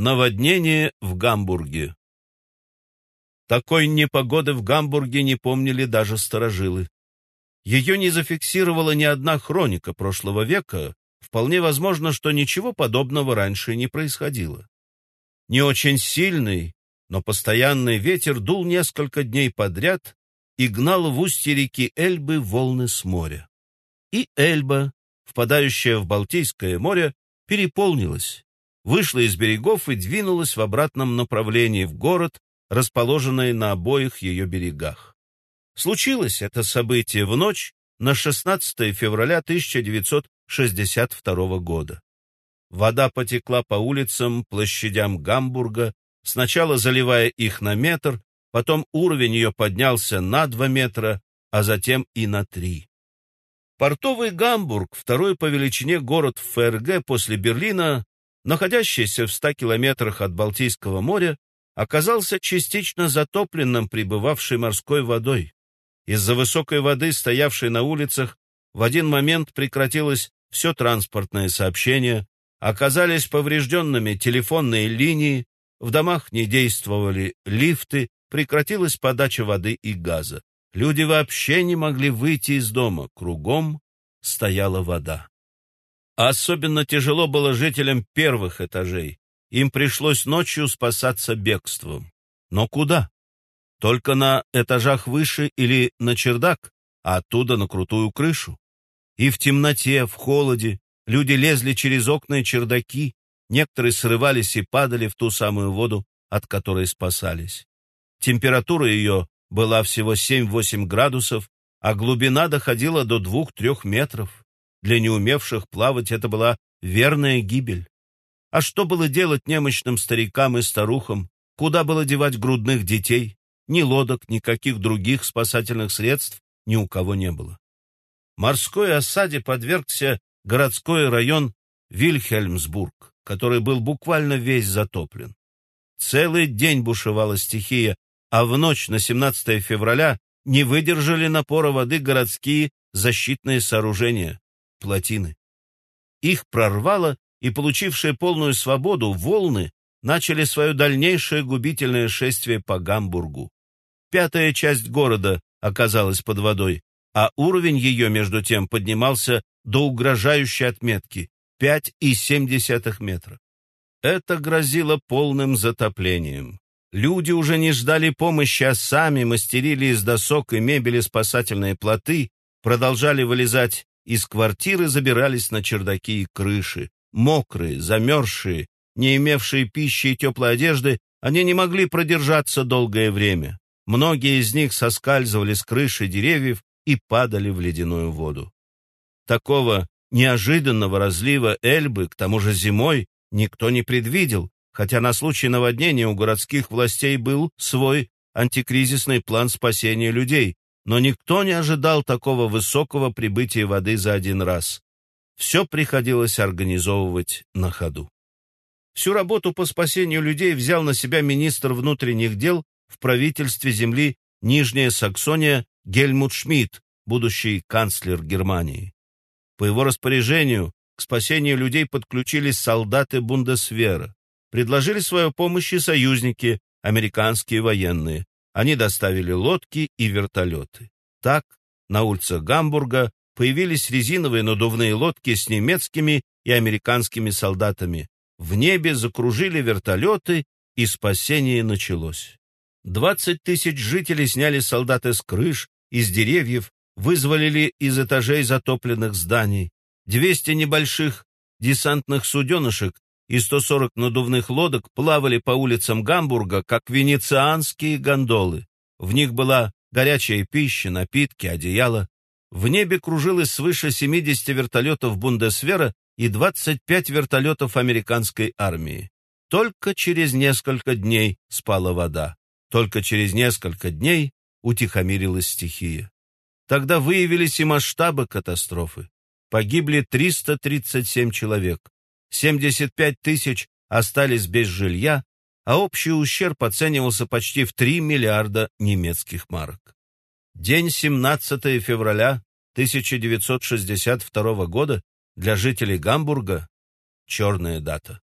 Наводнение в Гамбурге Такой непогоды в Гамбурге не помнили даже старожилы. Ее не зафиксировала ни одна хроника прошлого века, вполне возможно, что ничего подобного раньше не происходило. Не очень сильный, но постоянный ветер дул несколько дней подряд и гнал в устье реки Эльбы волны с моря. И Эльба, впадающая в Балтийское море, переполнилась, вышла из берегов и двинулась в обратном направлении в город, расположенный на обоих ее берегах. Случилось это событие в ночь на 16 февраля 1962 года. Вода потекла по улицам, площадям Гамбурга, сначала заливая их на метр, потом уровень ее поднялся на два метра, а затем и на три. Портовый Гамбург, второй по величине город ФРГ после Берлина, находящийся в 100 километрах от Балтийского моря, оказался частично затопленным прибывавшей морской водой. Из-за высокой воды, стоявшей на улицах, в один момент прекратилось все транспортное сообщение, оказались поврежденными телефонные линии, в домах не действовали лифты, прекратилась подача воды и газа. Люди вообще не могли выйти из дома, кругом стояла вода. Особенно тяжело было жителям первых этажей. Им пришлось ночью спасаться бегством. Но куда? Только на этажах выше или на чердак, а оттуда на крутую крышу. И в темноте, в холоде люди лезли через окна и чердаки, некоторые срывались и падали в ту самую воду, от которой спасались. Температура ее была всего 7-8 градусов, а глубина доходила до 2-3 метров. Для неумевших плавать это была верная гибель. А что было делать немощным старикам и старухам? Куда было девать грудных детей? Ни лодок, никаких других спасательных средств ни у кого не было. Морской осаде подвергся городской район Вильхельмсбург, который был буквально весь затоплен. Целый день бушевала стихия, а в ночь на 17 февраля не выдержали напора воды городские защитные сооружения, плотины. Их прорвало, и получившие полную свободу волны начали свое дальнейшее губительное шествие по Гамбургу. Пятая часть города оказалась под водой, а уровень ее, между тем, поднимался до угрожающей отметки 5,7 метра. Это грозило полным затоплением. Люди уже не ждали помощи, а сами мастерили из досок и мебели спасательные плоты, продолжали вылезать из квартиры, забирались на чердаки и крыши. Мокрые, замерзшие, не имевшие пищи и теплой одежды, они не могли продержаться долгое время. Многие из них соскальзывали с крыши деревьев и падали в ледяную воду. Такого неожиданного разлива Эльбы, к тому же зимой, никто не предвидел, хотя на случай наводнения у городских властей был свой антикризисный план спасения людей, но никто не ожидал такого высокого прибытия воды за один раз. Все приходилось организовывать на ходу. Всю работу по спасению людей взял на себя министр внутренних дел в правительстве земли Нижняя Саксония Гельмут Шмидт, будущий канцлер Германии. По его распоряжению к спасению людей подключились солдаты Бундесвера. Предложили свою помощь и союзники, американские военные. Они доставили лодки и вертолеты. Так, на улицах Гамбурга появились резиновые надувные лодки с немецкими и американскими солдатами. В небе закружили вертолеты, и спасение началось. Двадцать тысяч жителей сняли солдаты с крыш, из деревьев, вызволили из этажей затопленных зданий. Двести небольших десантных суденышек и 140 надувных лодок плавали по улицам Гамбурга, как венецианские гондолы. В них была горячая пища, напитки, одеяло. В небе кружилось свыше 70 вертолетов Бундесвера и 25 вертолетов американской армии. Только через несколько дней спала вода. Только через несколько дней утихомирилась стихия. Тогда выявились и масштабы катастрофы. Погибли 337 человек. 75 тысяч остались без жилья, а общий ущерб оценивался почти в 3 миллиарда немецких марок. День 17 февраля 1962 года для жителей Гамбурга – черная дата.